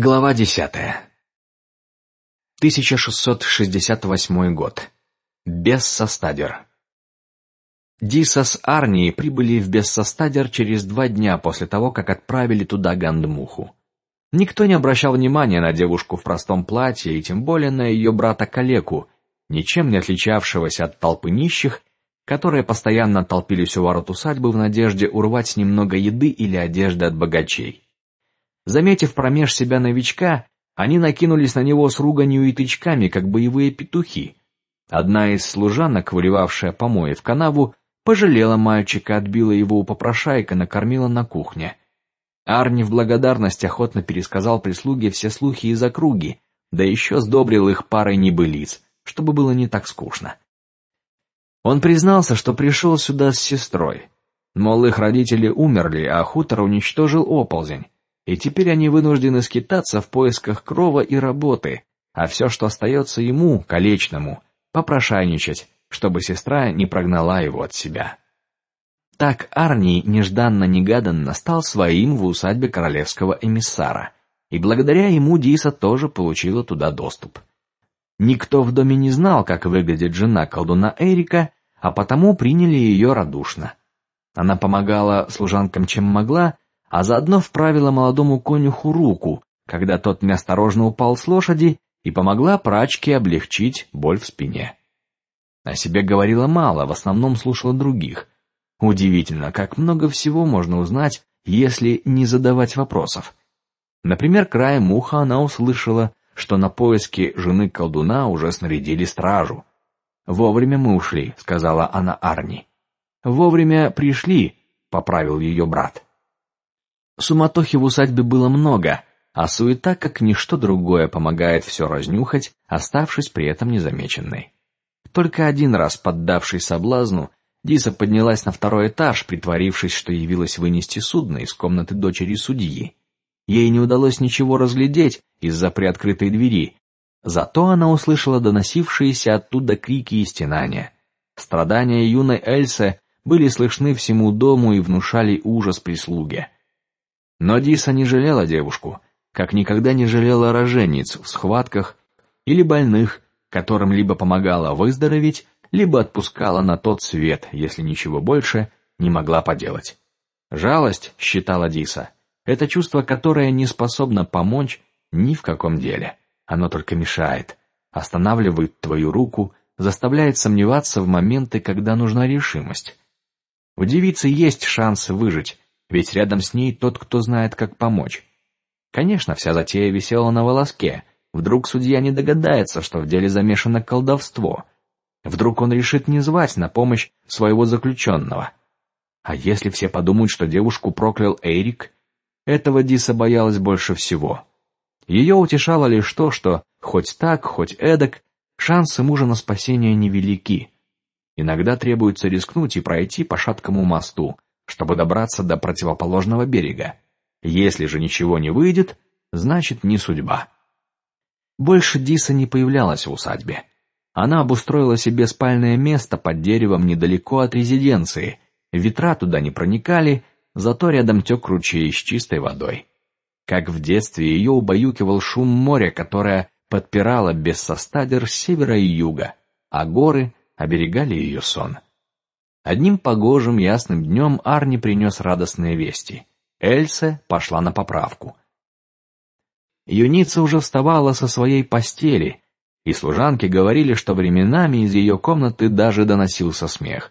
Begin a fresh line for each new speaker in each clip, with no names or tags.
Глава десятая. 1668 год. Бессостадер. Диса с прибыли в Бессостадер через два дня после того, как отправили туда Гандмуху. Никто не обращал внимания на девушку в простом платье и тем более на ее брата Калеку, ничем не отличавшегося от толпы нищих, которые постоянно толпились у ворот усадьбы в надежде урвать немного еды или одежды от богачей. Заметив промеж себя новичка, они накинулись на него с руганью и тычками, как боевые петухи. Одна из служанок, выливавшая помои в канаву, пожалела мальчика, отбила его у попрошайка, накормила на кухне. Арни в благодарность охотно пересказал прислуге все слухи из округи, да еще сдобрил их парой небылиц, чтобы было не так скучно. Он признался, что пришел сюда с сестрой, мол их родители умерли, а хутор уничтожил оползень и теперь они вынуждены скитаться в поисках крова и работы, а все, что остается ему, колечному, попрошайничать, чтобы сестра не прогнала его от себя. Так Арни нежданно-негаданно стал своим в усадьбе королевского эмиссара, и благодаря ему Диса тоже получила туда доступ. Никто в доме не знал, как выглядит жена колдуна Эрика, а потому приняли ее радушно. Она помогала служанкам чем могла, а заодно вправила молодому конюху руку, когда тот неосторожно упал с лошади, и помогла прачке облегчить боль в спине. О себе говорила мало, в основном слушала других. Удивительно, как много всего можно узнать, если не задавать вопросов. Например, краем уха она услышала, что на поиски жены колдуна уже снарядили стражу. Вовремя мы ушли, сказала она Арни. Вовремя пришли, поправил ее брат. Суматохи в усадьбе было много, а суета, как ничто другое, помогает все разнюхать, оставшись при этом незамеченной. Только один раз, поддавшись соблазну, Диса поднялась на второй этаж, притворившись, что явилась вынести судно из комнаты дочери судьи. Ей не удалось ничего разглядеть из-за приоткрытой двери, зато она услышала доносившиеся оттуда крики и стенания. Страдания юной Эльсы были слышны всему дому и внушали ужас прислуге. Но Диса не жалела девушку, как никогда не жалела рожениц в схватках или больных, которым либо помогала выздороветь, либо отпускала на тот свет, если ничего больше не могла поделать. Жалость, считала Диса, это чувство, которое не способно помочь ни в каком деле. Оно только мешает, останавливает твою руку, заставляет сомневаться в моменты, когда нужна решимость. У девицы есть шанс выжить, ведь рядом с ней тот, кто знает, как помочь. Конечно, вся затея висела на волоске. Вдруг судья не догадается, что в деле замешано колдовство. Вдруг он решит не звать на помощь своего заключенного. А если все подумают, что девушку проклял Эрик, этого Диса боялась больше всего. Ее утешало лишь то, что хоть так, хоть эдак, шансы мужа на спасение невелики. Иногда требуется рискнуть и пройти по шаткому мосту, чтобы добраться до противоположного берега. Если же ничего не выйдет, значит не судьба. Больше Диса не появлялась в усадьбе. Она обустроила себе спальное место под деревом недалеко от резиденции. Ветра туда не проникали, зато рядом тек ручей с чистой водой. Как в детстве ее убаюкивал шум моря, которое подпирало Бессостадер с севера и юга, а горы оберегали ее сон. Одним погожим ясным днем Арни принес радостные вести. Эльса пошла на поправку. Юница уже вставала со своей постели, и служанки говорили, что временами из ее комнаты даже доносился смех.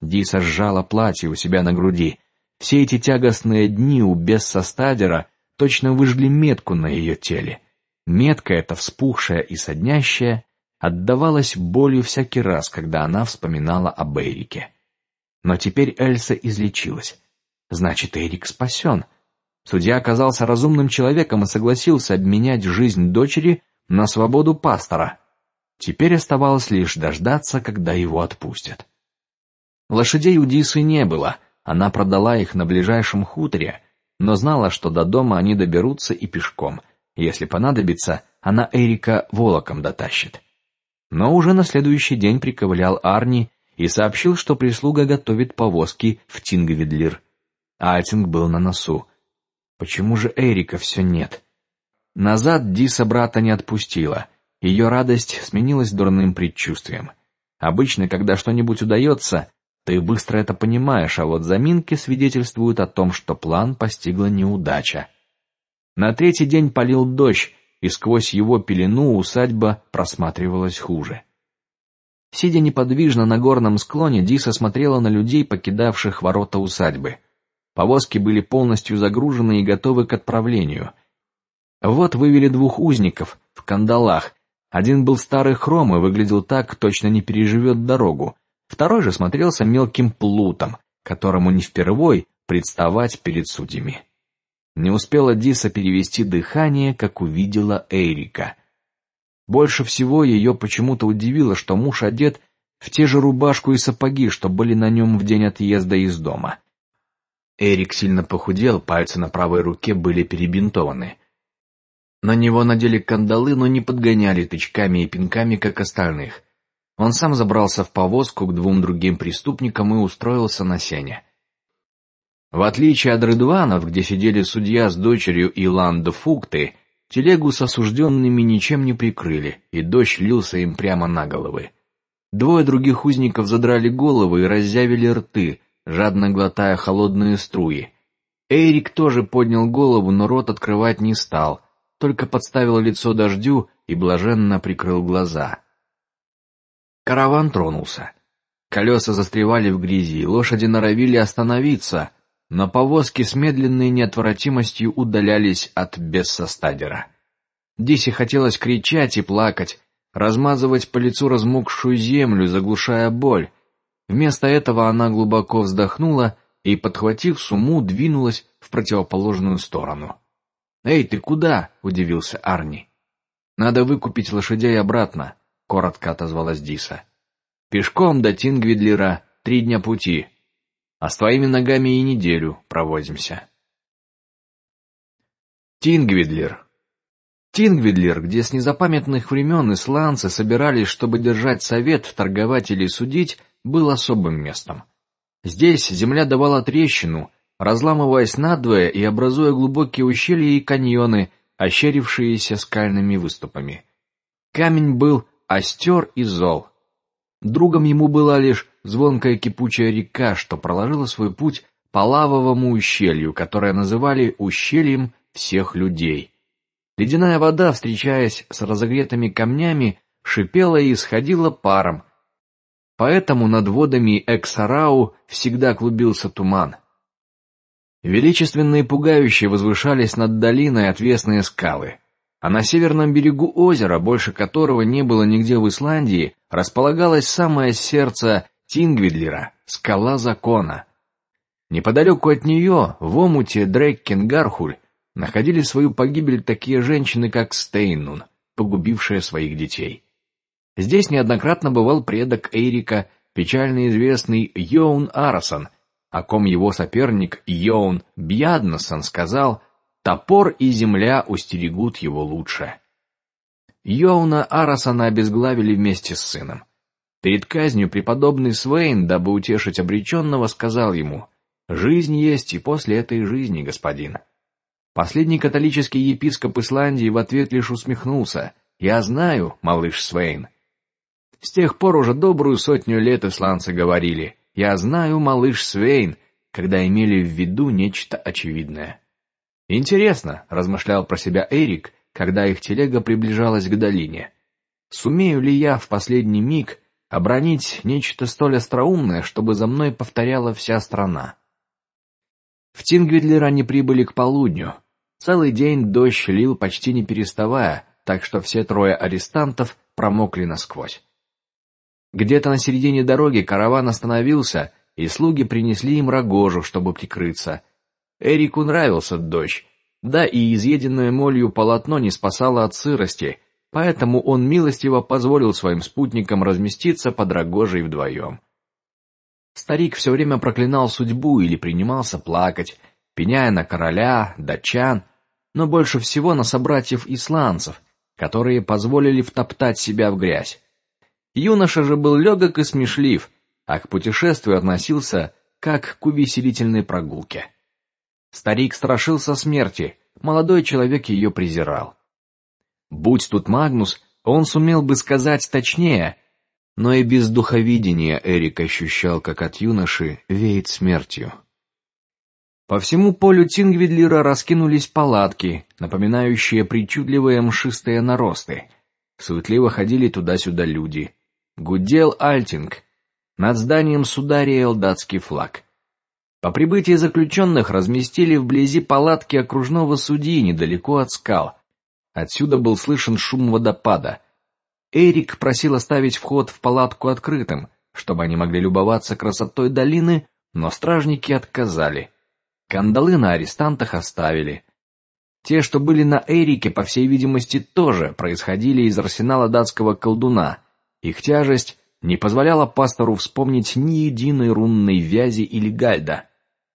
Диса сжала платье у себя на груди. Все эти тягостные дни у Бессостадера точно выжгли метку на ее теле. Метка эта вспухшая и соднящая отдавалась болью всякий раз, когда она вспоминала об Эрике. Но теперь Эльса излечилась. Значит, Эрик спасен. Судья оказался разумным человеком и согласился обменять жизнь дочери на свободу пастора. Теперь оставалось лишь дождаться, когда его отпустят. Лошадей у Дисы не было, она продала их на ближайшем хуторе, но знала, что до дома они доберутся и пешком. Если понадобится, она Эрика волоком дотащит. Но уже на следующий день приковылял Арни и сообщил, что прислуга готовит повозки в Тингвидлир. Альтинг был на носу. Почему же Эрика все нет? Назад Диса брата не отпустила. Ее радость сменилась дурным предчувствием. Обычно, когда что-нибудь удается, ты быстро это понимаешь, а вот заминки свидетельствуют о том, что план постигла неудача. На третий день полил дождь, и сквозь его пелену усадьба просматривалась хуже. Сидя неподвижно на горном склоне, Диса смотрела на людей, покидавших ворота усадьбы. Повозки были полностью загружены и готовы к отправлению. Вот вывели двух узников в кандалах. Один был старый хром и выглядел так, точно не переживет дорогу. Второй же смотрелся мелким плутом, которому не впервой представать перед судьями. Не успела Диса перевести дыхание, как увидела Эрика. Больше всего ее почему-то удивило, что муж одет в те же рубашку и сапоги, что были на нем в день отъезда из дома. Эрик сильно похудел, пальцы на правой руке были перебинтованы. На него надели кандалы, но не подгоняли тычками и пинками, как остальных. Он сам забрался в повозку к двум другим преступникам и устроился на сене. В отличие от Редуанов, где сидели судья с дочерью и Ланда Фукты, телегу с осужденными ничем не прикрыли, и дождь лился им прямо на головы. Двое других узников задрали головы и раззявили рты, жадно глотая холодные струи. Эрик тоже поднял голову, но рот открывать не стал, только подставил лицо дождю и блаженно прикрыл глаза. Караван тронулся. Колеса застревали в грязи, лошади норовили остановиться, но повозки с медленной неотвратимостью удалялись от Бессостадера. Дисе хотелось кричать и плакать, размазывать по лицу размокшую землю, заглушая боль. Вместо этого она глубоко вздохнула и, подхватив суму, двинулась в противоположную сторону. Эй, ты куда? удивился Арни. Надо выкупить лошадей обратно коротко отозвалась Диса. Пешком до Тингвидлера три дня пути, а с твоими ногами и неделю провозимся. Тингвидлер. Тингвидлер, где с незапамятных времен исландцы собирались, чтобы держать совет, торговать или судить, был особым местом. Здесь земля давала трещину, разламываясь надвое и образуя глубокие ущелья и каньоны, ощерившиеся скальными выступами. Камень был остер и зол. Другом ему была лишь звонкая кипучая река, что проложила свой путь по лавовому ущелью, которое называли ущельем всех людей. Ледяная вода, встречаясь с разогретыми камнями, шипела и исходила паром. Поэтому над водами Эксарау всегда клубился туман. Величественные пугающие возвышались над долиной отвесные скалы а на северном берегу озера, больше которого не было нигде в Исландии, располагалось самое сердце Тингвидлера, скала закона. Неподалеку от нее, в омуте Дреккенгархуль, находили свою погибель такие женщины, как Стейнун, погубившая своих детей. Здесь неоднократно бывал предок Эрика, печально известный Йоун Арасон, о ком его соперник Йоун Бьяднасон сказал, Топор и земля устерегут его лучше. Йоуна Арасана обезглавили вместе с сыном. Перед казнью преподобный Свейн, дабы утешить обреченного, сказал ему: "Жизнь есть и после этой жизни, господин". Последний католический епископ Исландии в ответ лишь усмехнулся: "Я знаю, малыш Свейн". С тех пор уже добрую сотню лет исландцы говорили: "Я знаю, малыш Свейн", когда имели в виду нечто очевидное. Интересно, размышлял про себя Эрик, когда их телега приближалась к долине. Сумею ли я в последний миг обронить нечто столь остроумное, чтобы за мной повторяла вся страна? В Тингвидлер они прибыли к полудню. Целый день дождь лил почти не переставая, так что все трое арестантов промокли насквозь. Где-то на середине дороги караван остановился, и слуги принесли им рогожу, чтобы прикрыться, Эрику нравился дождь, да и изъеденное молью полотно не спасало от сырости, поэтому он милостиво позволил своим спутникам разместиться под рогожей вдвоем. Старик все время проклинал судьбу или принимался плакать, пеняя на короля, датчан, но больше всего на собратьев исландцев, которые позволили втоптать себя в грязь. Юноша же был легок и смешлив, а к путешествию относился как к увеселительной прогулке. Старик страшился смерти, молодой человек ее презирал. Будь тут Магнус, он сумел бы сказать точнее, но и без духовидения Эрик ощущал, как от юноши веет смертью. По всему полю Тингвидлера раскинулись палатки, напоминающие причудливые мшистые наросты. Суетливо ходили туда-сюда люди. Гудел Альтинг. Над зданием суда реял датский флаг. По прибытии заключенных разместили вблизи палатки окружного судьи недалеко от скал. Отсюда был слышен шум водопада. Эрик просил оставить вход в палатку открытым, чтобы они могли любоваться красотой долины, но стражники отказали. Кандалы на арестантах оставили. Те, что были на Эрике, по всей видимости, тоже происходили из арсенала датского колдуна. Их тяжесть не позволяла пастору вспомнить ни единой рунной вязи или гальда.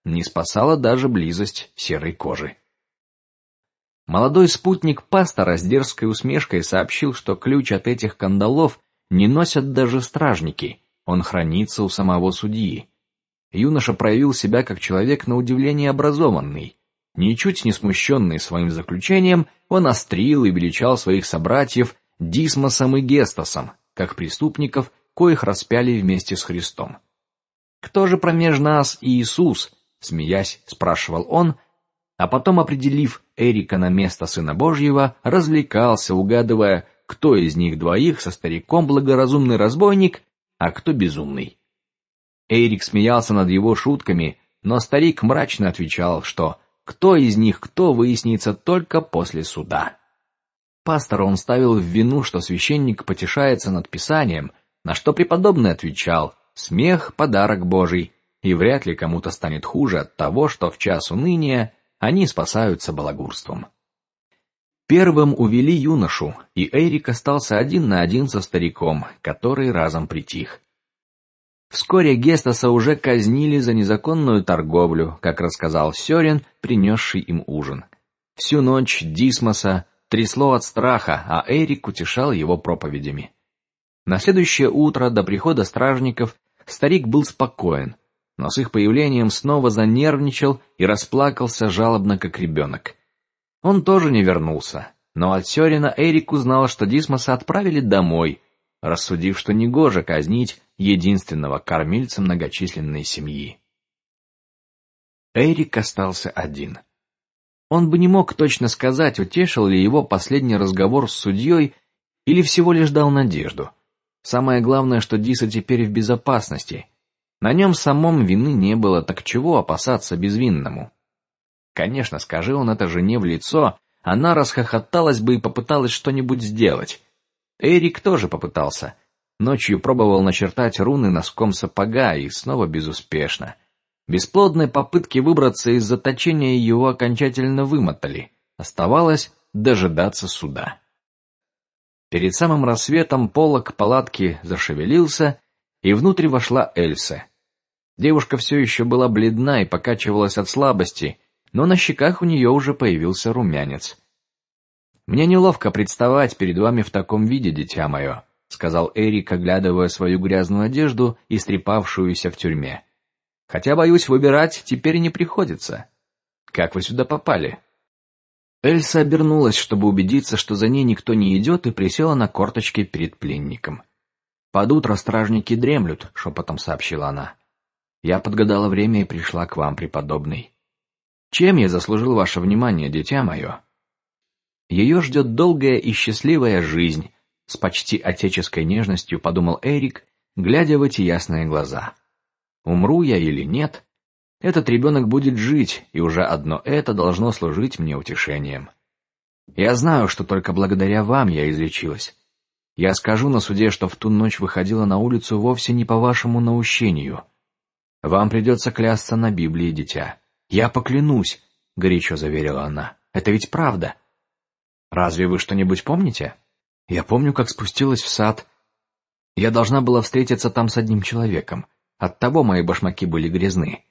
Не спасала даже близость серой кожи. Молодой спутник пастора с дерзкой усмешкой сообщил, что ключ от этих кандалов не носят даже стражники, он хранится у самого судьи. Юноша проявил себя как человек на удивление образованный. Ничуть не смущенный своим заключением, он острил и величал своих собратьев Дисмосом и Гестасом, как преступников, коих распяли вместе с Христом. Кто же промеж нас Иисус? Смеясь, спрашивал он, а потом, определив Эрика на место сына Божьего, развлекался, угадывая, кто из них двоих со стариком благоразумный разбойник, а кто безумный. Эрик смеялся над его шутками, но старик мрачно отвечал, что кто из них кто выяснится только после суда. Пастор он ставил в вину, что священник потешается над писанием, на что преподобный отвечал: смех подарок Божий, и вряд ли кому-то станет хуже от того, что в час уныния они спасаются балагурством. Первым увели юношу, и Эрик остался один на один со стариком, который разом притих. Вскоре Гестаса уже казнили за незаконную торговлю, как рассказал Сёрен, принесший им ужин. Всю ночь Дисмоса трясло от страха, а Эрик утешал его проповедями. На следующее утро до прихода стражников старик был спокоен, но с их появлением снова занервничал и расплакался жалобно, как ребенок. Он тоже не вернулся, но от Сёрина Эрик узнал, что Дисмоса отправили домой, рассудив, что негоже казнить единственного кормильца многочисленной семьи. Эрик остался один. Он бы не мог точно сказать, утешил ли его последний разговор с судьей или всего лишь дал надежду. Самое главное, что Диса теперь в безопасности, на нем самом вины не было, так чего опасаться безвинному? Конечно, скажи он это жене в лицо, она расхохоталась бы и попыталась что-нибудь сделать. Эрик тоже попытался. Ночью пробовал начертать руны носком сапога и снова безуспешно. Бесплодные попытки выбраться из заточения его окончательно вымотали. Оставалось дожидаться суда. Перед самым рассветом полог палатки зашевелился, и внутрь вошла Эльса. Девушка все еще была бледна и покачивалась от слабости, но на щеках у нее уже появился румянец. Мне неловко представать перед вами в таком виде, дитя мое, сказал Эрик, оглядывая свою грязную одежду, и истрепавшуюся в тюрьме. Хотя боюсь выбирать теперь не приходится. Как вы сюда попали? Эльса обернулась, чтобы убедиться, что за ней никто не идет, и присела на корточки перед пленником. Под утро стражники дремлют, шепотом сообщила она. Я подгадала время и пришла к вам, преподобный. Чем я заслужил ваше внимание, дитя мое? Ее ждет долгая и счастливая жизнь, с почти отеческой нежностью подумал Эрик, глядя в эти ясные глаза. Умру я или нет, этот ребенок будет жить, и уже одно это должно служить мне утешением. Я знаю, что только благодаря вам я излечилась. Я скажу на суде, что в ту ночь выходила на улицу вовсе не по вашему наущению. Вам придется клясться на Библии, дитя. Я поклянусь, горячо заверила она. Это ведь правда. Разве вы что-нибудь помните? Я помню, как спустилась в сад. Я должна была встретиться там с одним человеком. От того мои башмаки были грязны.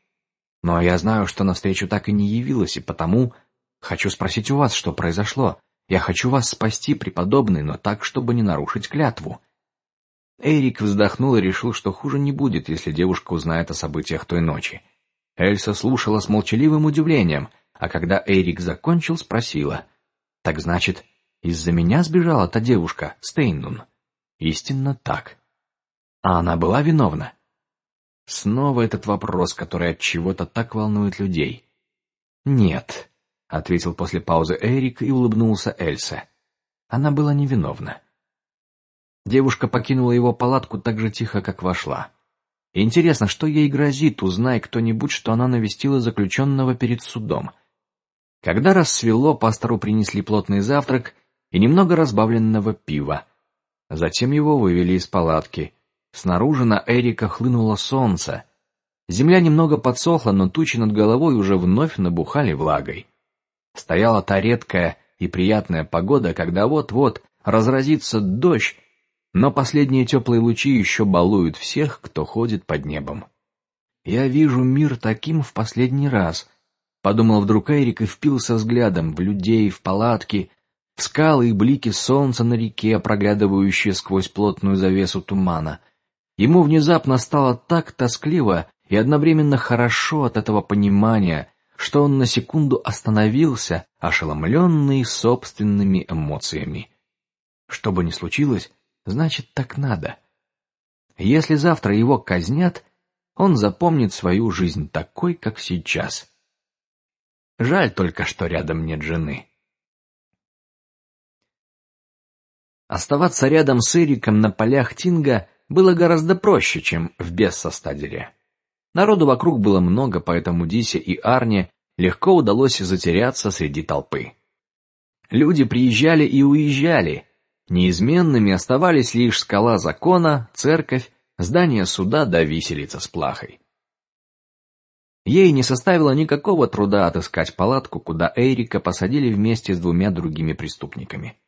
Но я знаю, что на встречу так и не явилась, и потому хочу спросить у вас, что произошло. Я хочу вас спасти, преподобный, но так, чтобы не нарушить клятву. Эрик вздохнул и решил, что хуже не будет, если девушка узнает о событиях той ночи. Эльса слушала с молчаливым удивлением, а когда Эрик закончил, спросила: "Так значит, Из-за меня сбежала та девушка, Стейнун. Истинно так. А она была виновна. Снова этот вопрос, который от чего-то так волнует людей. Нет, ответил после паузы Эрик и улыбнулся Эльсе. Она была невиновна. Девушка покинула его палатку так же тихо, как вошла. Интересно, что ей грозит, узнай кто-нибудь, что она навестила заключенного перед судом. Когда рассвело, пастору принесли плотный завтрак и немного разбавленного пива. Затем его вывели из палатки. Снаружи на Эрика хлынуло солнце. Земля немного подсохла, но тучи над головой уже вновь набухали влагой. Стояла та редкая и приятная погода, когда вот-вот разразится дождь, но последние теплые лучи еще балуют всех, кто ходит под небом. Я вижу мир таким в последний раз, подумал вдруг Эрик и впился взглядом в людей, в палатки, в скалы и блики солнца на реке, проглядывающие сквозь плотную завесу тумана. Ему внезапно стало так тоскливо и одновременно хорошо от этого понимания, что он на секунду остановился, ошеломленный собственными эмоциями. Что бы ни случилось, значит так надо. Если завтра его казнят, он запомнит свою жизнь такой, как сейчас. Жаль только, что рядом нет жены. Оставаться рядом с Эриком на полях Тинга было гораздо проще, чем в Бессостадере. Народу вокруг было много, поэтому Дисе и Арне легко удалось затеряться среди толпы. Люди приезжали и уезжали, Неизменными оставались лишь скала закона, церковь, здание суда да виселица с плахой. Ей не составило никакого труда отыскать палатку, куда Эрика посадили вместе с двумя другими преступниками.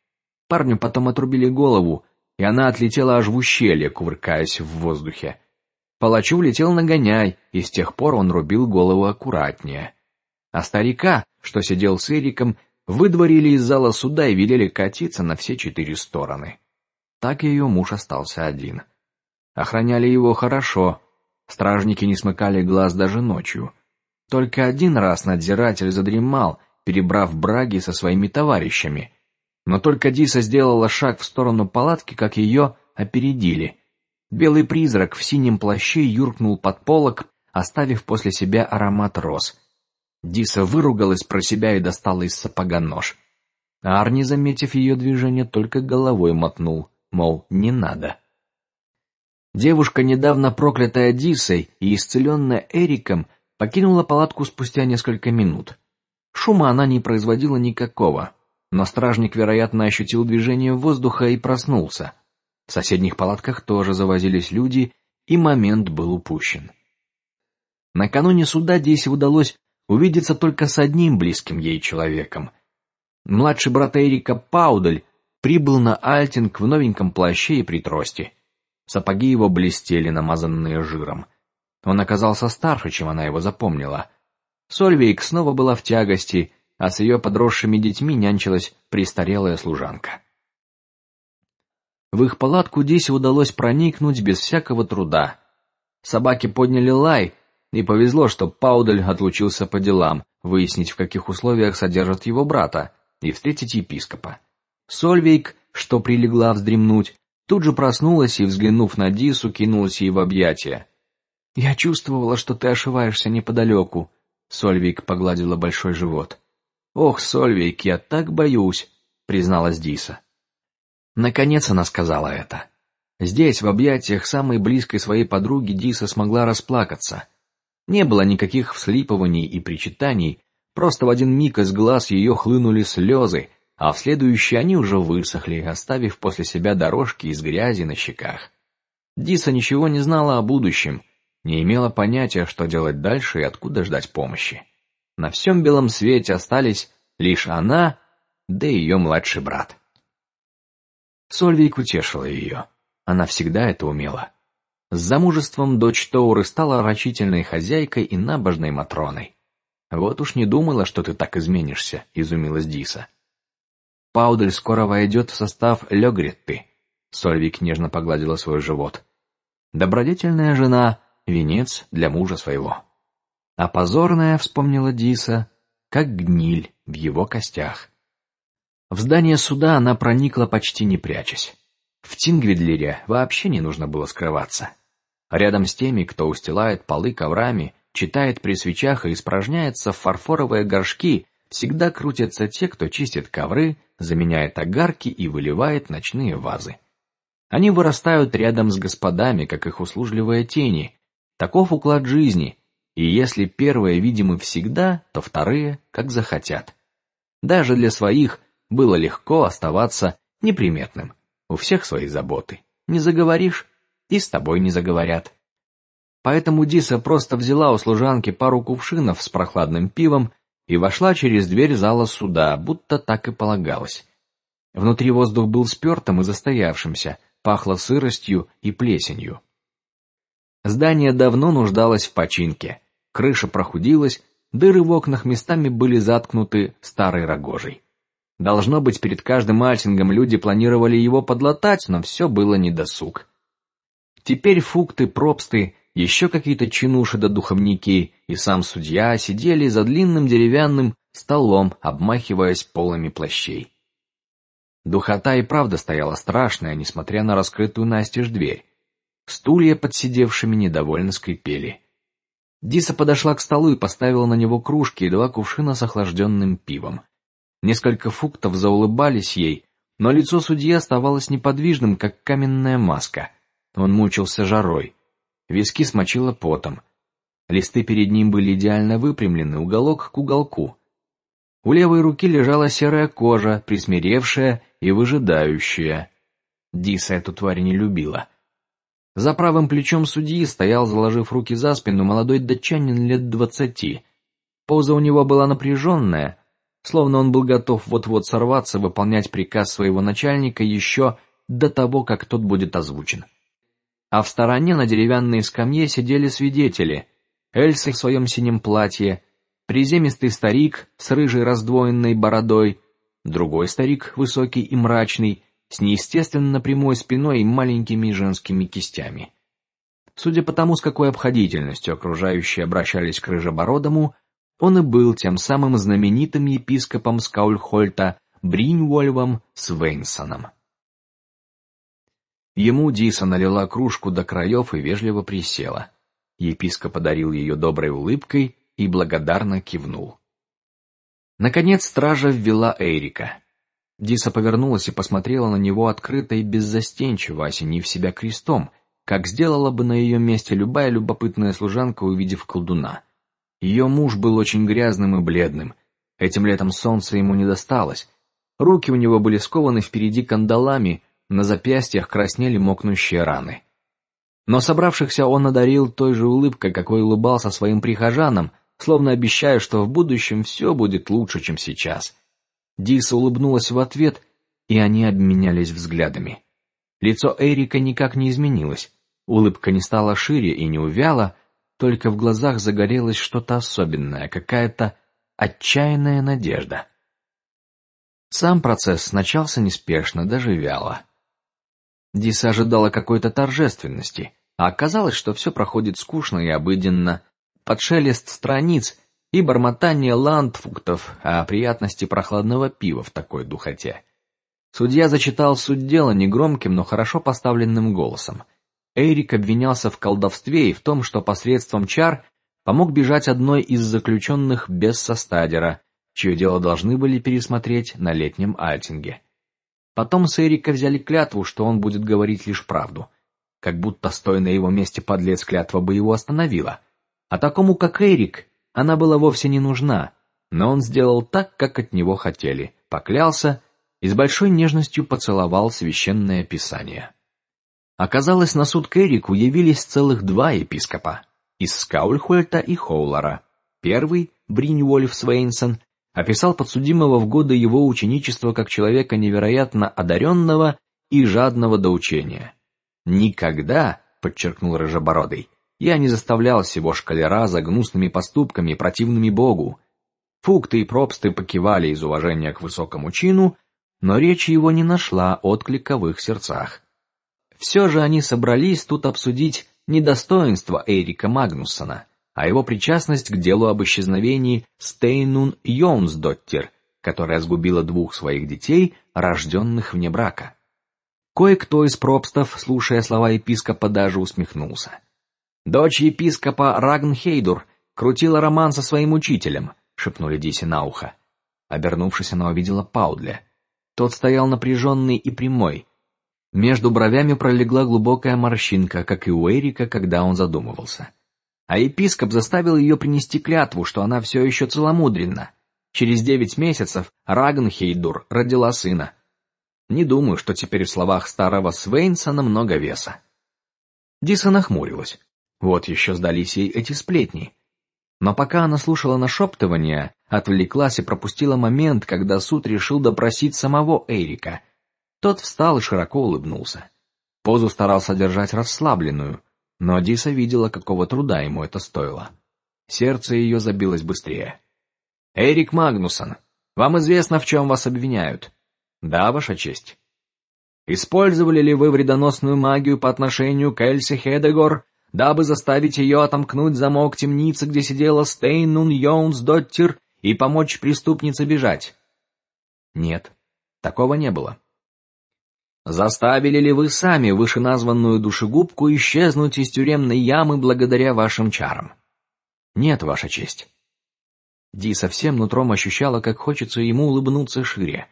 Парню потом отрубили голову, и она отлетела аж в ущелье, кувыркаясь в воздухе. Палачу улетел нагоняй, и с тех пор он рубил голову аккуратнее. А старика, что сидел с Эриком, выдворили из зала суда и велели катиться на все четыре стороны. Так ее муж остался один. Охраняли его хорошо, стражники не смыкали глаз даже ночью. Только один раз надзиратель задремал, перебрав браги со своими товарищами. Но только Диса сделала шаг в сторону палатки, как ее опередили. Белый призрак в синем плаще юркнул под полог, оставив после себя аромат роз. Диса выругалась про себя и достала из сапога нож. Арни, заметив ее движение, только головой мотнул, мол, не надо. Девушка, недавно проклятая Дисой и исцеленная Эриком, покинула палатку спустя несколько минут. Шума она не производила никакого, но стражник, вероятно, ощутил движение воздуха и проснулся. В соседних палатках тоже завозились люди, и момент был упущен. Накануне суда Дисе удалось увидеться только с одним близким ей человеком. Младший брат Эрика Паудель прибыл на Альтинг в новеньком плаще и при трости. Сапоги его блестели, намазанные жиром. Он оказался старше, чем она его запомнила. Сольвейк снова была в тягости, а с ее подросшими детьми нянчилась престарелая служанка. В их палатку Дисе удалось проникнуть без всякого труда. Собаки подняли лай, и повезло, что Паудель отлучился по делам, выяснить, в каких условиях содержат его брата, и встретить епископа. Сольвейк, что прилегла вздремнуть, тут же проснулась и, взглянув на Дису, кинулась ей в объятия. Я чувствовала, что ты ошиваешься неподалеку. Сольвейк погладила большой живот. Ох, Сольвейк, я так боюсь, призналась Диса. Наконец она сказала это. Здесь, в объятиях самой близкой своей подруги, Диса смогла расплакаться. Не было никаких вслипываний и причитаний, просто в один миг из глаз ее хлынули слезы, а в следующий они уже высохли, оставив после себя дорожки из грязи на щеках. Диса ничего не знала о будущем, не имела понятия, что делать дальше и откуда ждать помощи. На всем белом свете остались лишь она, да и ее младший брат. Сольвейк утешила ее. Она всегда это умела. С замужеством дочь Тоуры стала рачительной хозяйкой и набожной матроной. Вот уж не думала, что ты так изменишься, изумилась Диса. Паудель скоро войдет в состав Легретты. Сольвик нежно погладила свой живот. Добродетельная жена, венец для мужа своего. А позорная, вспомнила Диса, как гниль в его костях. В здание суда она проникла почти не прячась. В Тингвидлере вообще не нужно было скрываться. Рядом с теми, кто устилает полы коврами, читает при свечах и испражняется в фарфоровые горшки, всегда крутятся те, кто чистит ковры, заменяет огарки и выливает ночные вазы. Они вырастают рядом с господами, как их услужливые тени. Таков уклад жизни, и если первые видимы всегда, то вторые, как захотят. Даже для своих было легко оставаться неприметным. У всех свои заботы. Не заговоришь, и с тобой не заговорят. Поэтому Диса просто взяла у служанки пару кувшинов с прохладным пивом и вошла через дверь зала суда, будто так и полагалось. Внутри воздух был спертым и застоявшимся, пахло сыростью и плесенью. Здание давно нуждалось в починке. Крыша прохудилась, дыры в окнах местами были заткнуты старой рогожей. Должно быть, перед каждым альтингом люди планировали его подлатать, но все было недосуг. Теперь фукты, пропсты, еще какие-то чинуши да духовники и сам судья сидели за длинным деревянным столом, обмахиваясь полами плащей. Духота и правда стояла страшная, несмотря на раскрытую настежь дверь. Стулья под сидевшими недовольно скрипели. Диса подошла к столу и поставила на него кружки и два кувшина с охлажденным пивом. Несколько фуктов заулыбались ей, но лицо судьи оставалось неподвижным, как каменная маска. Он мучился жарой, виски смочило потом. Листы перед ним были идеально выпрямлены, уголок к уголку. У левой руки лежала серая кожа, присмиревшая и выжидающая. Диса эту тварь не любила. За правым плечом судьи стоял, заложив руки за спину, молодой датчанин лет двадцати. Поза у него была напряженная, словно он был готов вот-вот сорваться, выполнять приказ своего начальника еще до того, как тот будет озвучен. А в стороне на деревянной скамье сидели свидетели: Эльса в своем синем платье, приземистый старик с рыжей раздвоенной бородой, другой старик высокий и мрачный, с неестественно прямой спиной и маленькими женскими кистями. Судя по тому, с какой обходительностью окружающие обращались к рыжебородому, он и был тем самым знаменитым епископом Скаульхольта Бриньвольвом Свейнсоном. Ему Диса налила кружку до краев и вежливо присела. Епископ подарил ее доброй улыбкой и благодарно кивнул. Наконец стража ввела Эрика. Диса повернулась и посмотрела на него открыто и беззастенчиво, осенив себя крестом, как сделала бы на ее месте любая любопытная служанка, увидев колдуна. Ее муж был очень грязным и бледным. Этим летом солнце ему не досталось. Руки у него были скованы впереди кандалами, на запястьях краснели мокнущие раны. Но собравшихся он одарил той же улыбкой, какой улыбался своим прихожанам, словно обещая, что в будущем все будет лучше, чем сейчас. Диса улыбнулась в ответ, и они обменялись взглядами. Лицо Эрика никак не изменилось, улыбка не стала шире и не увяла, только в глазах загорелось что-то особенное, какая-то отчаянная надежда. Сам процесс начался неспешно, даже вяло. Диса ожидала какой-то торжественности, а оказалось, что все проходит скучно и обыденно, под шелест страниц и бормотание ландфуктов о приятности прохладного пива в такой духоте. Судья зачитал суть дела негромким, но хорошо поставленным голосом. Эрик обвинялся в колдовстве и в том, что посредством чар помог бежать одной из заключенных без состадера, чье дело должны были пересмотреть на летнем альтинге. Потом с Эрика взяли клятву, что он будет говорить лишь правду, как будто стоя на его месте подлец клятва бы его остановила. А такому, как Эрик, она была вовсе не нужна, но он сделал так, как от него хотели, поклялся и с большой нежностью поцеловал священное писание. Оказалось, на суд к Эрику явились целых два епископа из Скаульхольта и Хоулара. Первый, Бриньвольф Свейнсон, описал подсудимого в годы его ученичества как человека невероятно одаренного и жадного до учения. Никогда, подчеркнул рыжебородый, я не заставлял сего шкалера за гнусными поступками, противными Богу. Фукты и пробсты покивали из уважения к высокому чину, но речь его не нашла отклика в их сердцах. Все же они собрались тут обсудить недостоинство Эрика Магнуссона, а его причастность к делу об исчезновении Стейнун Йонсдоттер, которая сгубила двух своих детей, рожденных вне брака. Кое-кто из пропстов, слушая слова епископа, даже усмехнулся. Дочь епископа Рагнхейдур крутила роман со своим учителем, шепнули Диси на ухо. Обернувшись, она увидела Паудля. Тот стоял напряженный и прямой. Между бровями пролегла глубокая морщинка, как и у Эрика, когда он задумывался. А епископ заставил ее принести клятву, что она все еще целомудренна. Через девять месяцев Рагнхейдур родила сына. Не думаю, что теперь в словах старого Свейнсона много веса. Диса нахмурилась. Вот еще сдались ей эти сплетни. Но пока она слушала нашептывания, отвлеклась и пропустила момент, когда суд решил допросить самого Эрика. Тот встал и широко улыбнулся. Позу старался держать расслабленную, но Диса видела, какого труда ему это стоило. Сердце ее забилось быстрее. Эрик Магнусон, вам известно, в чем вас обвиняют? Да, ваша честь. Использовали ли вы вредоносную магию по отношению к Эльсе Хедегор дабы заставить ее отомкнуть замок темницы, где сидела Стейнун Йоунсдоттер, и помочь преступнице бежать? Нет, такого не было. Заставили ли вы сами вышеназванную душегубку исчезнуть из тюремной ямы благодаря вашим чарам? Нет, ваша честь. Ди совсем нутром ощущала, как хочется ему улыбнуться шире.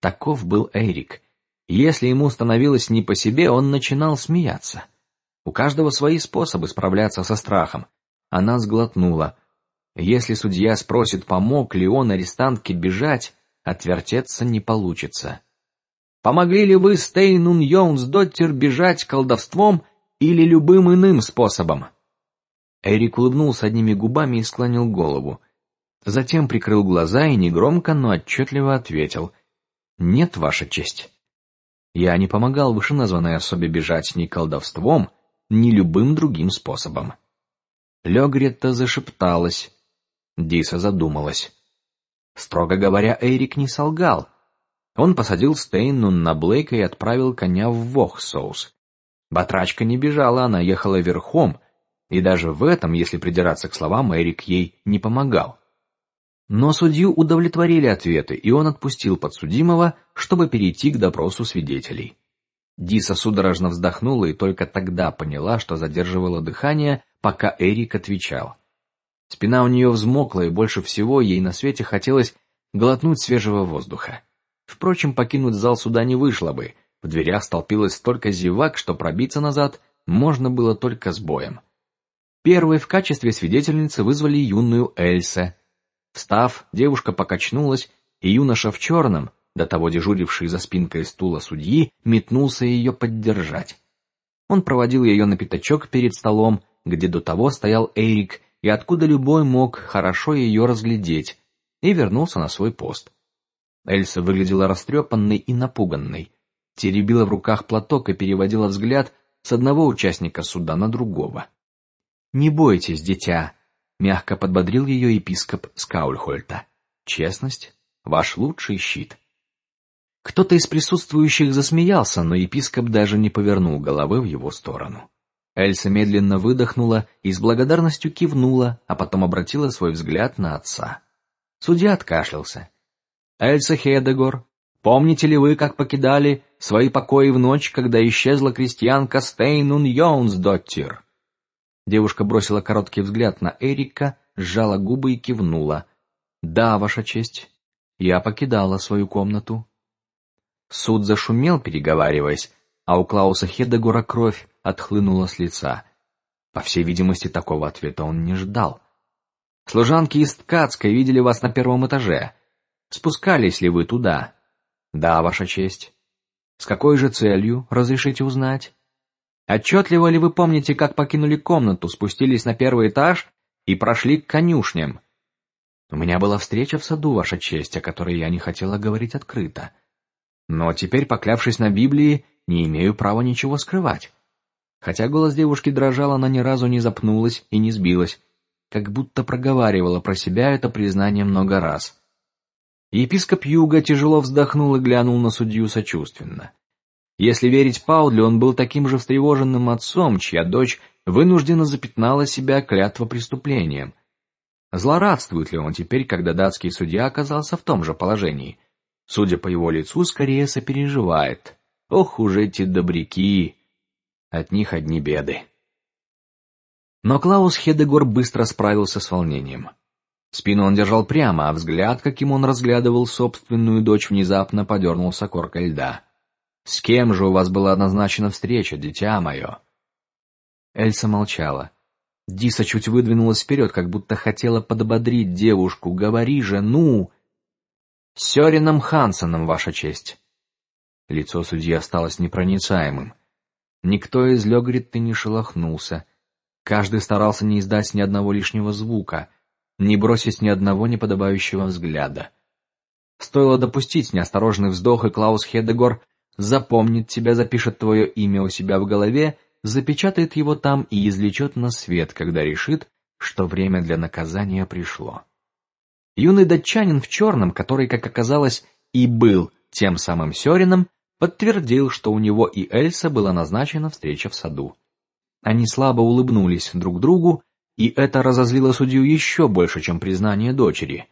Таков был Эрик. Если ему становилось не по себе, он начинал смеяться. У каждого свои способы справляться со страхом. Она сглотнула. Если судья спросит, помог ли он арестантке бежать, отвертеться не получится. Помогли ли вы Стейнун Йоунсдоттер бежать колдовством или любым иным способом? Эрик улыбнулся одними губами и склонил голову. Затем прикрыл глаза и негромко, но отчетливо ответил: "Нет, ваша честь. Я не помогал вышеназванной особе бежать ни колдовством, ни любым другим способом. Легретта зашепталась. Диса задумалась. Строго говоря, Эрик не солгал. Он посадил Стейну на Блейка и отправил коня в Вохсоус. Батрачка не бежала, она ехала верхом, и даже в этом, если придираться к словам, Эрик ей не помогал. Но судью удовлетворили ответы, и он отпустил подсудимого, чтобы перейти к допросу свидетелей. Диса судорожно вздохнула и только тогда поняла, что задерживала дыхание, пока Эрик отвечал. Спина у нее взмокла, и больше всего ей на свете хотелось глотнуть свежего воздуха. Впрочем, покинуть зал суда не вышло бы. В дверях столпилось столько зевак, что пробиться назад можно было только с боем. Первой в качестве свидетельницы вызвали юную Эльсе. Встав, девушка покачнулась, и юноша в черном, до того дежуривший за спинкой стула судьи, метнулся ее поддержать. Он проводил ее на пятачок перед столом, где до того стоял Эрик, и откуда любой мог хорошо ее разглядеть, и вернулся на свой пост. Эльса выглядела растрепанной и напуганной, теребила в руках платок и переводила взгляд с одного участника суда на другого. Не бойтесь, дитя, мягко подбодрил ее епископ Скаульхольта. Честность ваш лучший щит. Кто-то из присутствующих засмеялся, но епископ даже не повернул головы в его сторону. Эльса медленно выдохнула и с благодарностью кивнула, а потом обратила свой взгляд на отца. Судья откашлялся. Эльса Хедегор, помните ли вы, как покидали свои покои в ночь, когда исчезла крестьянка Стейнун Йонсдоттир? Девушка бросила короткий взгляд на Эрика, сжала губы и кивнула. Да, ваша честь, я покидала свою комнату. Суд зашумел, переговариваясь, а у Клауса Хедегора кровь отхлынула с лица. По всей видимости, такого ответа он не ждал. Служанки из Ткацкой видели вас на первом этаже. Спускались ли вы туда? Да, ваша честь. С какой же целью, разрешите узнать? Отчетливо ли вы помните, как покинули комнату, спустились на первый этаж и прошли к конюшням? У меня была встреча в саду, ваша честь, о которой я не хотела говорить открыто. Но теперь, поклявшись на Библии, не имею права ничего скрывать. Хотя голос девушки дрожал, она ни разу не запнулась и не сбилась, как будто проговаривала про себя это признание много раз. Епископ Юга тяжело вздохнул и глянул на судью сочувственно. Если верить Паулю, он был таким же встревоженным отцом, чья дочь вынуждена запятнала себя клятва преступлением. Злорадствует ли он теперь, когда датский судья оказался в том же положении? Судя по его лицу, скорее сопереживает. Ох уж эти добряки! От них одни беды. Но Клаус Хедегор быстро справился с волнением. Спину он держал прямо, а взгляд, каким он разглядывал собственную дочь, внезапно подернулся коркой льда. С кем же у вас была назначена встреча, дитя мое? Эльса молчала. Диса чуть выдвинулась вперед, как будто хотела подбодрить девушку. Говори же, ну. Сёрином Хансеном, ваша честь. Лицо судьи осталось непроницаемым. Никто из Легритты не шелохнулся. Каждый старался не издать ни одного лишнего звука, не бросить ни одного неподобающего взгляда. Стоило допустить неосторожный вздох, и Клаус Хедегор запомнит тебя, запишет твое имя у себя в голове запечатает его там и извлечет на свет, когда решит, что время для наказания пришло. Юный датчанин в черном, который, как оказалось, и был тем самым Сёрином, подтвердил, что у него и Эльса была назначена встреча в саду. Они слабо улыбнулись друг другу, и это разозлило судью еще больше, чем признание дочери.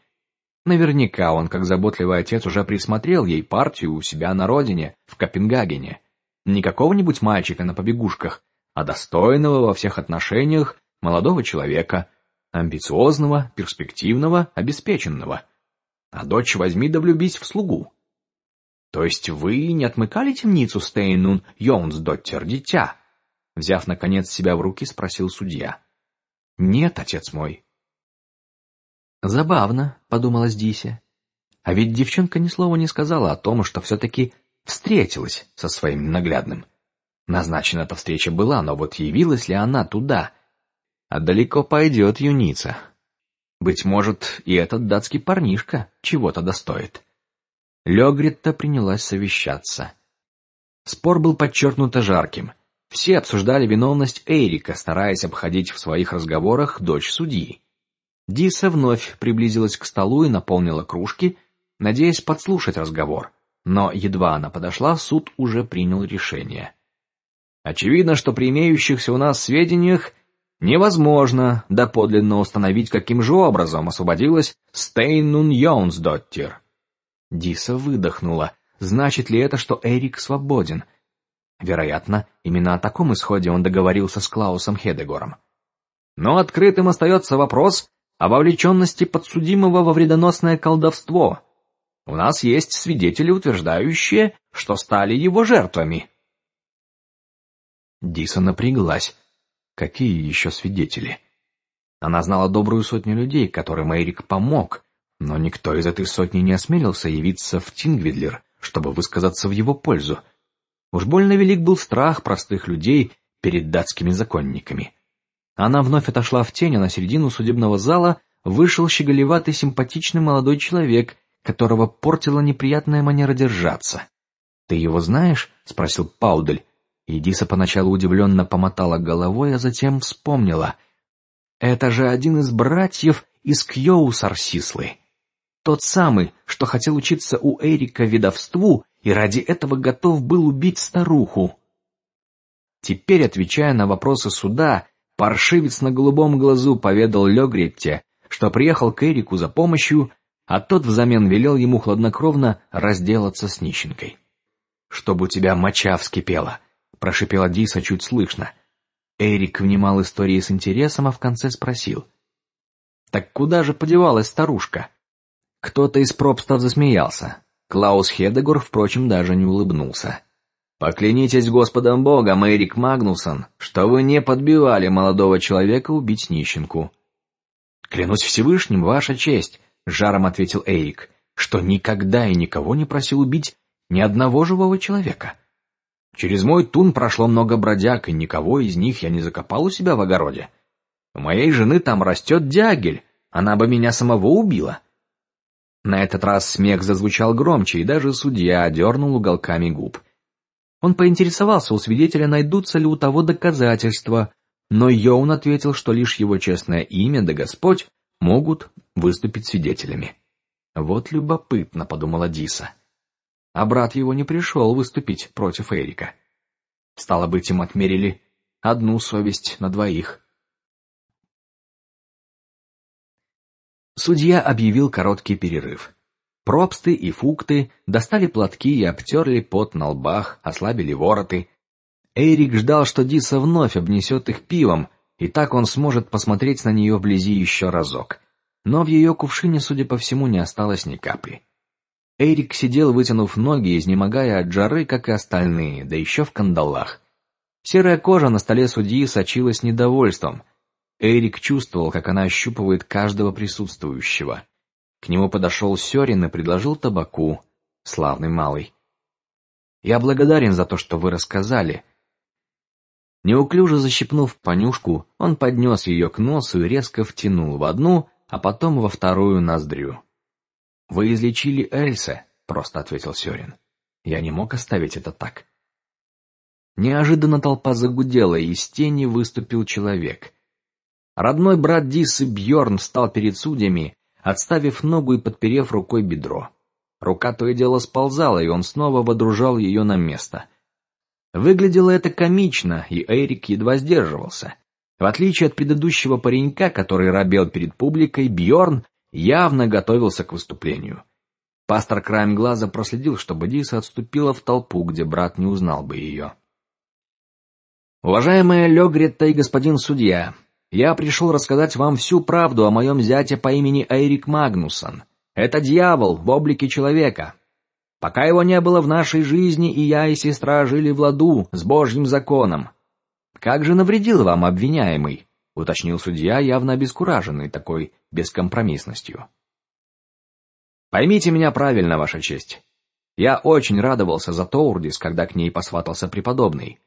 Наверняка он, как заботливый отец, уже присмотрел ей партию у себя на родине, в Копенгагене. Не какого-нибудь мальчика на побегушках, а достойного во всех отношениях молодого человека, амбициозного, перспективного, обеспеченного. А дочь возьми да влюбись в слугу. То есть вы не отмыкали темницу Стейнун Йонсдоттер, дитя? Взяв наконец себя в руки, спросил судья. Нет, отец мой. Забавно, подумала Дися. А ведь девчонка ни слова не сказала о том, что все-таки встретилась со своим наглядным. Назначена эта встреча была, но вот явилась ли она туда? А далеко пойдет юница. Быть может, и этот датский парнишка чего-то достоит. Легритта принялась совещаться. Спор был подчеркнуто жарким. Все обсуждали виновность Эрика, стараясь обходить в своих разговорах дочь судьи. Диса вновь приблизилась к столу и наполнила кружки, надеясь подслушать разговор. Но едва она подошла, суд уже принял решение. Очевидно, что при имеющихся у нас сведениях невозможно доподлинно установить, каким же образом освободилась Стейнун Йонсдоттер. Диса выдохнула. Значит ли это, что Эрик свободен? Вероятно, именно о таком исходе он договорился с Клаусом Хедегором. Но открытым остается вопрос о вовлеченности подсудимого во вредоносное колдовство. У нас есть свидетели, утверждающие, что стали его жертвами. Диса напряглась. Какие еще свидетели? Она знала добрую сотню людей, которым Эрик помог, но никто из этой сотни не осмелился явиться в Тингвидлер, чтобы высказаться в его пользу. Уж больно велик был страх простых людей перед датскими законниками. Она вновь отошла в тень, а на середину судебного зала вышел щеголеватый симпатичный молодой человек, которого портила неприятная манера держаться. Ты его знаешь? – спросил Паудель. Едиса поначалу удивленно помотала головой, а затем вспомнила: это же один из братьев из Кьоусарсислы, тот самый, что хотел учиться у Эрика ведовству и ради этого готов был убить старуху. Теперь, отвечая на вопросы суда, паршивец на голубом глазу поведал Легретте, что приехал к Эрику за помощью, а тот взамен велел ему хладнокровно разделаться с нищенкой. Чтобы у тебя моча вскипела, прошипела Диса чуть слышно. Эрик внимал истории с интересом, а в конце спросил: "Так куда же подевалась старушка?" Кто-то из пробстов засмеялся. Клаус Хедегор, впрочем, даже не улыбнулся. Поклянитесь Господом Богом, Эрик Магнусон, что вы не подбивали молодого человека убить нищенку. Клянусь Всевышним, ваша честь, жаром ответил Эрик, что никогда и никого не просил убить ни одного живого человека. Через мой тун прошло много бродяг, и никого из них я не закопал у себя в огороде. У моей жены там растет дягель, она бы меня самого убила. На этот раз смех зазвучал громче, и даже судья дернул уголками губ. Он поинтересовался у свидетеля, найдутся ли у того доказательства, но Йоун ответил, что лишь его честное имя да Господь могут выступить свидетелями. Вот любопытно, подумала Диса а брат его не пришел выступить против Эрика. Стало быть, им отмерили одну совесть на двоих. Судья объявил короткий перерыв. Пробсты и фукты достали платки и обтерли пот на лбах, ослабили вороты. Эрик ждал, что Диса вновь обнесет их пивом, и так он сможет посмотреть на нее вблизи еще разок. Но в ее кувшине, судя по всему, не осталось ни капли. Эрик сидел, вытянув ноги, изнемогая от жары, как и остальные, да еще в кандалах. Серая кожа на столе судьи сочилась недовольством. Эрик чувствовал, как она ощупывает каждого присутствующего. К нему подошел Сёрин и предложил табаку. Славный малый. Я благодарен за то, что вы рассказали. Неуклюже защипнув понюшку, он поднес ее к носу и резко втянул в одну, а потом во вторую ноздрю. Вы излечили Эльса, просто ответил Сёрин. Я не мог оставить это так. Неожиданно толпа загудела, и из тени выступил человек. Родной брат Дисы Бьорн встал перед судьями, отставив ногу и подперев рукой бедро. Рука то и дело сползала, и он снова водружал ее на место. Выглядело это комично, и Эрик едва сдерживался. В отличие от предыдущего паренька, который робел перед публикой, Бьорн явно готовился к выступлению. Пастор краем глаза проследил, чтобы Диса отступила в толпу, где брат не узнал бы ее. Уважаемая Легретта и господин судья, я пришел рассказать вам всю правду о моем зяте по имени Эрик Магнусон. Это дьявол в облике человека. Пока его не было в нашей жизни, и я и сестра жили в ладу с Божьим законом. Как же навредил вам обвиняемый? уточнил судья, явно обескураженный такой бескомпромиссностью. Поймите меня правильно, ваша честь. Я очень радовался за Тоурдис, когда к ней посватался преподобный.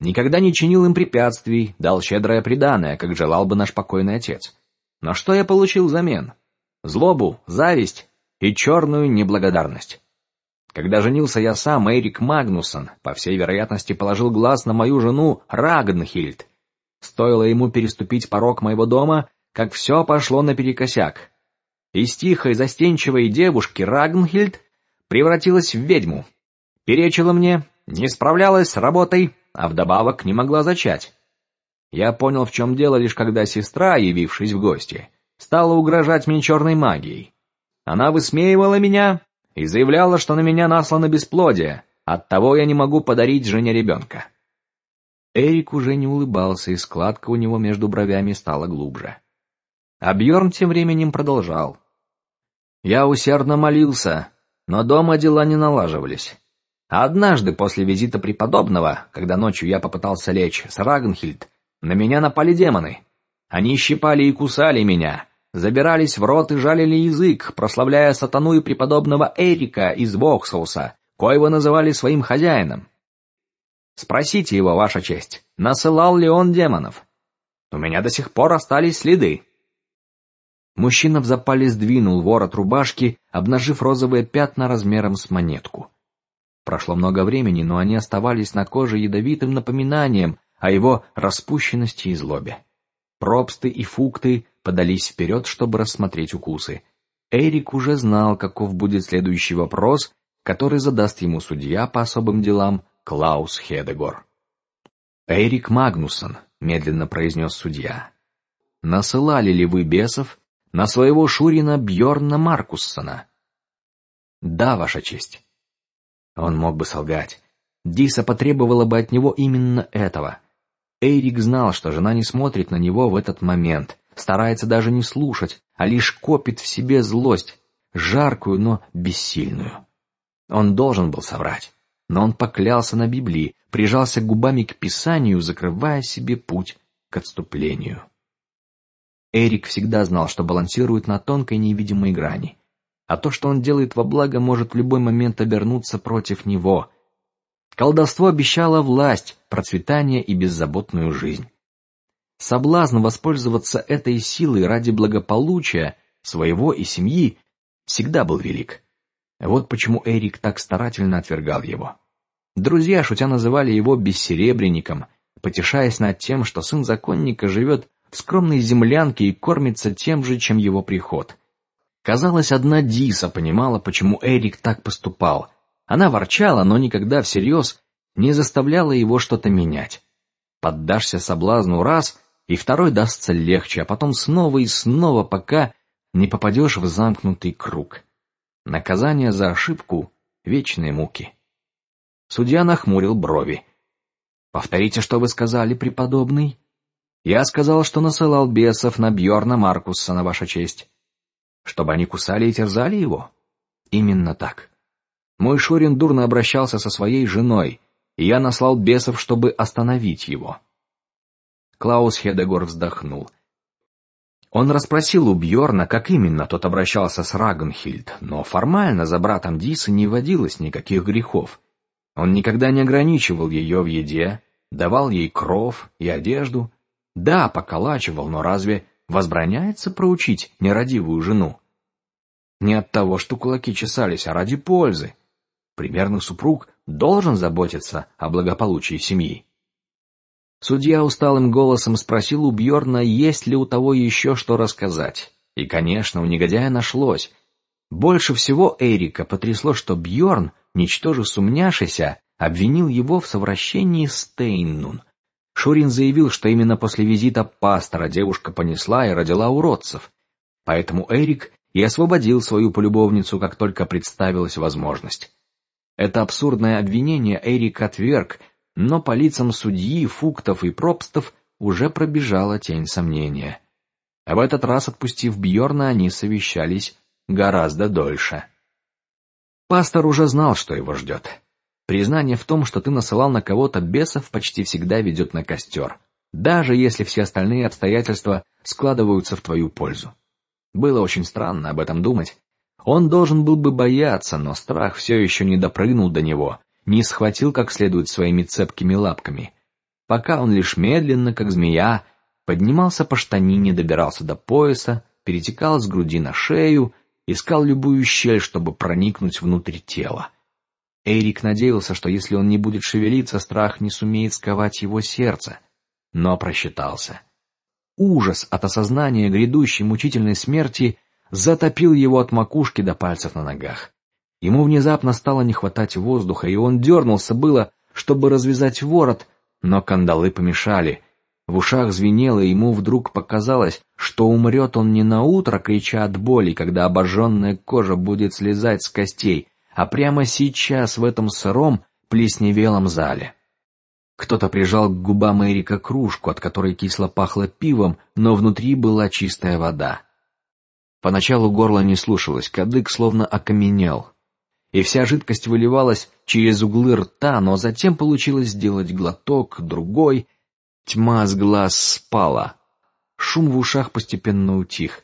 Никогда не чинил им препятствий, дал щедрое приданое, как желал бы наш покойный отец. Но что я получил взамен? Злобу, зависть и черную неблагодарность. Когда женился я сам, Эрик Магнусон, по всей вероятности, положил глаз на мою жену Рагнхильд Стоило ему переступить порог моего дома, как все пошло наперекосяк. Из тихой, застенчивой девушки Рагнхильд превратилась в ведьму, перечила мне, не справлялась с работой, а вдобавок не могла зачать. Я понял, в чем дело, лишь когда сестра, явившись в гости, стала угрожать мне черной магией. Она высмеивала меня и заявляла, что на меня наслано бесплодие, оттого я не могу подарить жене ребенка. Эрик уже не улыбался, и складка у него между бровями стала глубже. А Бьорн тем временем продолжал: "Я усердно молился, но дома дела не налаживались. Однажды после визита преподобного, когда ночью я попытался лечь с Рагнхильд, на меня напали демоны. Они щипали и кусали меня, забирались в рот и жалили язык, прославляя сатану и преподобного Эрика из Воксауса, коего называли своим хозяином. Спросите его, ваша честь, насылал ли он демонов? У меня до сих пор остались следы. Мужчина в запале сдвинул ворот рубашки, обнажив розовые пятна размером с монетку. Прошло много времени, но они оставались на коже ядовитым напоминанием о его распущенности и злобе. Пробсты и фукты подались вперед, чтобы рассмотреть укусы. Эрик уже знал, каков будет следующий вопрос, который задаст ему судья по особым делам Клаус Хедегор. Эрик Магнусон, медленно произнес судья. Насылали ли вы бесов на своего шурина Бьорна Маркуссона? Да, ваша честь. Он мог бы солгать. Диса потребовала бы от него именно этого. Эрик знал, что жена не смотрит на него в этот момент, старается даже не слушать, а лишь копит в себе злость, жаркую, но бессильную. Он должен был соврать но он поклялся на Библии, прижался губами к Писанию, закрывая себе путь к отступлению. Эрик всегда знал, что балансирует на тонкой невидимой грани, а то, что он делает во благо, может в любой момент обернуться против него. Колдовство обещало власть, процветание и беззаботную жизнь. Соблазн воспользоваться этой силой ради благополучия своего и семьи всегда был велик. Вот почему Эрик так старательно отвергал его. Друзья шутя называли его бессеребренником, потешаясь над тем, что сын законника живет в скромной землянке и кормится тем же, чем его приход. Казалось, одна Диса понимала, почему Эрик так поступал. Она ворчала, но никогда всерьез не заставляла его что-то менять. Поддашься соблазну раз, и второй дастся легче, а потом снова и снова, пока не попадешь в замкнутый круг. Наказание за ошибку — вечные муки. Судья нахмурил брови. Повторите, что вы сказали, преподобный. Я сказал, что насылал бесов на Бьорна Маркуса на ваша честь, чтобы они кусали и терзали его. Именно так. Мой Шурин дурно обращался со своей женой, и я наслал бесов, чтобы остановить его. Клаус Хедегор вздохнул. Он расспросил у Бьорна, как именно тот обращался с Рагнхильд, но формально за братом Дисы не водилось никаких грехов. Он никогда не ограничивал ее в еде, давал ей кров и одежду. Да, поколачивал, но разве возбраняется проучить нерадивую жену? Не от того, что кулаки чесались, а ради пользы. Примерный супруг должен заботиться о благополучии семьи. Судья усталым голосом спросил у Бьорна, есть ли у того еще что рассказать. И, конечно, у негодяя нашлось. Больше всего Эрика потрясло, что Бьорн, ничтоже сумняшися, обвинил его в совращении с Тейннун. Шурин заявил, что именно после визита пастора девушка понесла и родила уродцев, поэтому Эрик и освободил свою полюбовницу, как только представилась возможность. Это абсурдное обвинение Эрик отверг, но по лицам судьи, фуктов и пропстов уже пробежала тень сомнения. А в этот раз, отпустив Бьорна, они совещались гораздо дольше. Пастор уже знал, что его ждет. Признание в том, что ты насылал на кого-то бесов, почти всегда ведет на костер, даже если все остальные обстоятельства складываются в твою пользу. Было очень странно об этом думать. Он должен был бы бояться, но страх все еще не допрыгнул до него, не схватил как следует своими цепкими лапками. Пока он лишь медленно, как змея, поднимался по штанине, добирался до пояса, перетекал с груди на шею, искал любую щель, чтобы проникнуть внутрь тела. Эрик надеялся, что если он не будет шевелиться, страх не сумеет сковать его сердце, но просчитался. Ужас от осознания грядущей мучительной смерти затопил его от макушки до пальцев на ногах. Ему внезапно стало не хватать воздуха, и он дернулся было, чтобы развязать ворот, но кандалы помешали. В ушах звенело, и ему вдруг показалось, что умрет он не на утро, крича от боли, когда обожженная кожа будет слезать с костей, а прямо сейчас в этом сыром плесневелом зале. Кто-то прижал к губам Эрика кружку, от которой кисло пахло пивом, но внутри была чистая вода. Поначалу горло не слушалось, кадык словно окаменел, и вся жидкость выливалась через углы рта, но затем получилось сделать глоток, другой. Тьма с глаз спала, шум в ушах постепенно утих.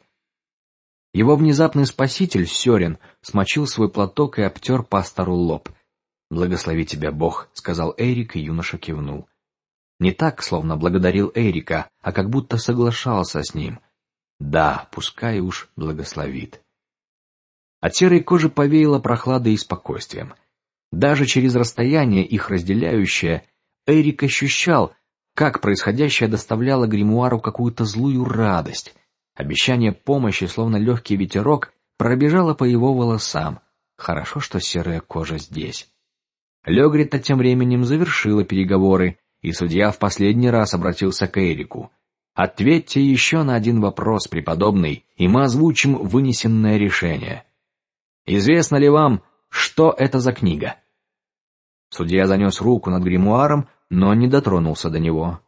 Его внезапный спаситель Сёрен смочил свой платок и обтер пастору лоб. Благослови тебя Бог, сказал Эрик, и юноша кивнул. Не так, словно благодарил Эрика, а как будто соглашался с ним. Да, пускай уж благословит. От серой кожи повеяло прохладой и спокойствием. Даже через расстояние их разделяющее, Эрик ощущал, как происходящее доставляло гримуару какую-то злую радость. Обещание помощи, словно легкий ветерок, пробежало по его волосам. Хорошо, что серая кожа здесь. Легрита тем временем завершила переговоры, и судья в последний раз обратился к Эрику. Ответьте еще на один вопрос, преподобный, и мы озвучим вынесенное решение. Известно ли вам, что это за книга? Судья занес руку над гримуаром, но не дотронулся до него.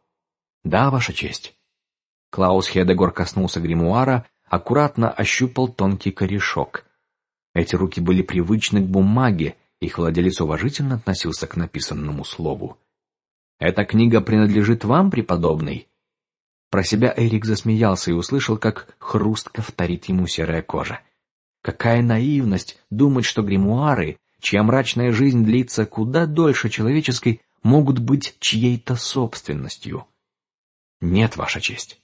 Да, ваша честь. Клаус Хедегор коснулся гримуара, аккуратно ощупал тонкий корешок. Эти руки были привычны к бумаге, их владелец уважительно относился к написанному слову. Эта книга принадлежит вам, преподобный. Про себя Эрик засмеялся и услышал, как хрустко вторит ему серая кожа. Какая наивность думать, что гримуары, чья мрачная жизнь длится куда дольше человеческой, могут быть чьей-то собственностью. Нет, ваша честь.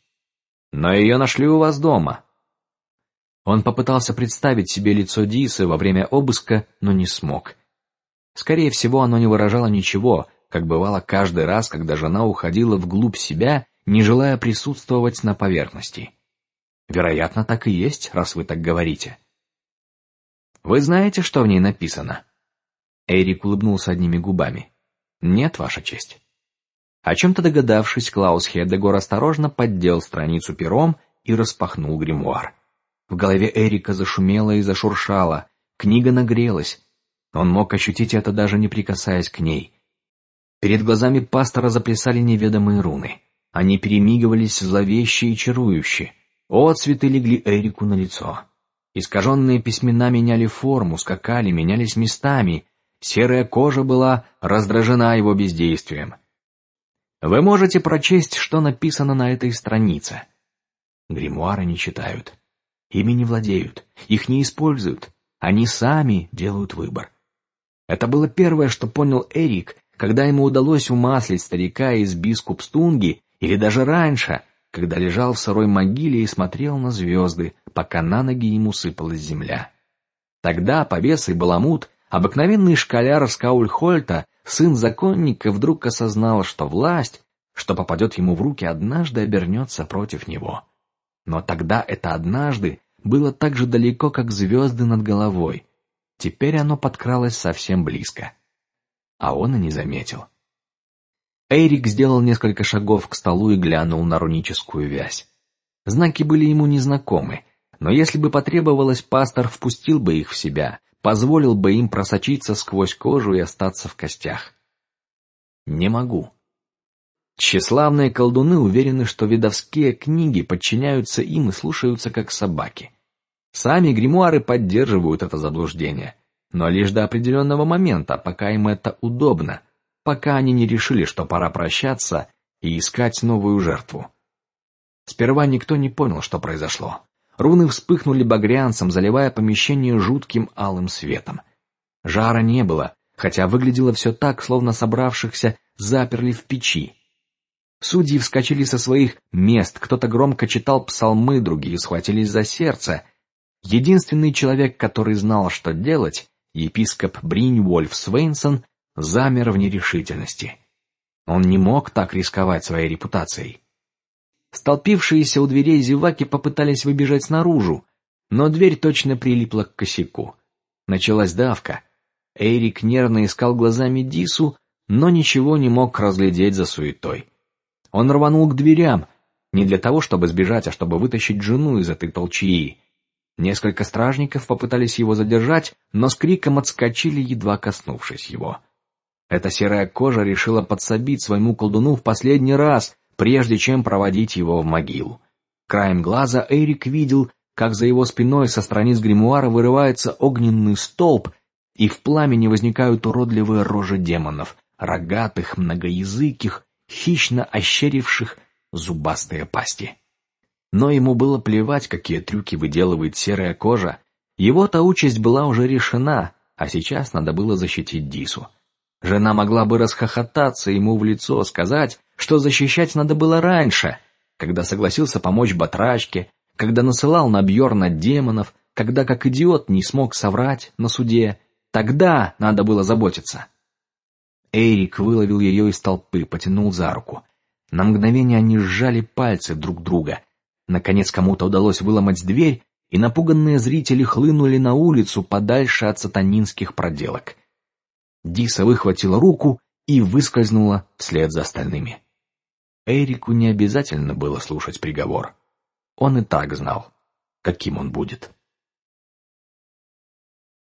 Но ее нашли у вас дома. Он попытался представить себе лицо Дисы во время обыска, но не смог. Скорее всего, оно не выражало ничего, как бывало каждый раз, когда жена уходила вглубь себя, не желая присутствовать на поверхности. Вероятно, так и есть, раз вы так говорите. Вы знаете, что в ней написано? Эрик улыбнулся одними губами. Нет, ваша честь. О чем-то догадавшись, Клаус Хедегор осторожно поддел страницу пером и распахнул гримуар. В голове Эрика зашумело и зашуршало. Книга нагрелась. Он мог ощутить это даже не прикасаясь к ней. Перед глазами пастора заплясали неведомые руны. Они перемигивались зловеще и чарующе. Отцветы легли Эрику на лицо. Искаженные письмена меняли форму, скакали, менялись местами. Серая кожа была раздражена его бездействием. Вы можете прочесть, что написано на этой странице. Гримуары не читают, ими не владеют, их не используют, они сами делают выбор. Это было первое, что понял Эрик, когда ему удалось умаслить старика из Бискупстунги, или даже раньше, когда лежал в сырой могиле и смотрел на звезды, пока на ноги ему сыпалась земля. Тогда повес и баламут, обыкновенный школяр Скаульхольта, сын законника, вдруг осознал, что власть, что попадет ему в руки, однажды обернется против него. Но тогда это однажды было так же далеко, как звезды над головой. Теперь оно подкралось совсем близко, а он и не заметил. Эрик сделал несколько шагов к столу и глянул на руническую вязь. Знаки были ему незнакомы, но если бы потребовалось, пастор впустил бы их в себя, позволил бы им просочиться сквозь кожу и остаться в костях. Не могу. Тщеславные колдуны уверены, что видовские книги подчиняются им и слушаются как собаки. Сами гримуары поддерживают это заблуждение, но лишь до определенного момента, пока им это удобно пока они не решили, что пора прощаться и искать новую жертву. Сперва никто не понял, что произошло. Руны вспыхнули багрянцем, заливая помещение жутким алым светом. Жара не было, хотя выглядело все так, словно собравшихся заперли в печи. Судьи вскочили со своих мест, кто-то громко читал псалмы, другие схватились за сердце. Единственный человек, который знал, что делать, епископ Бриньвольф Свейнсон, замер в нерешительности. Он не мог так рисковать своей репутацией. Столпившиеся у дверей зеваки попытались выбежать снаружи, но дверь точно прилипла к косяку. Началась давка. Эрик нервно искал глазами Дису, но ничего не мог разглядеть за суетой. Он рванул к дверям, не для того, чтобы сбежать, а чтобы вытащить жену из этой толчии. Несколько стражников попытались его задержать, но с криком отскочили, едва коснувшись его. Эта серая кожа решила подсобить своему колдуну в последний раз, прежде чем проводить его в могилу. Краем глаза Эрик видел, как за его спиной со страниц гримуара вырывается огненный столб, и в пламени возникают уродливые рожи демонов, рогатых, многоязыких, хищно ощеривших зубастые пасти. Но ему было плевать, какие трюки выделывает серая кожа. Его-то участь была уже решена, а сейчас надо было защитить Дису. Жена могла бы расхохотаться ему в лицо, сказать, что защищать надо было раньше, когда согласился помочь батрачке, когда насылал на Бьорна демонов, когда как идиот не смог соврать на суде. Тогда надо было заботиться. Эрик выловил ее из толпы, потянул за руку. На мгновение они сжали пальцы друг друга. Наконец кому-то удалось выломать дверь, и напуганные зрители хлынули на улицу подальше от сатанинских проделок. Диса выхватила руку и выскользнула вслед за остальными. Эрику не обязательно было слушать приговор. Он и так знал, каким он будет.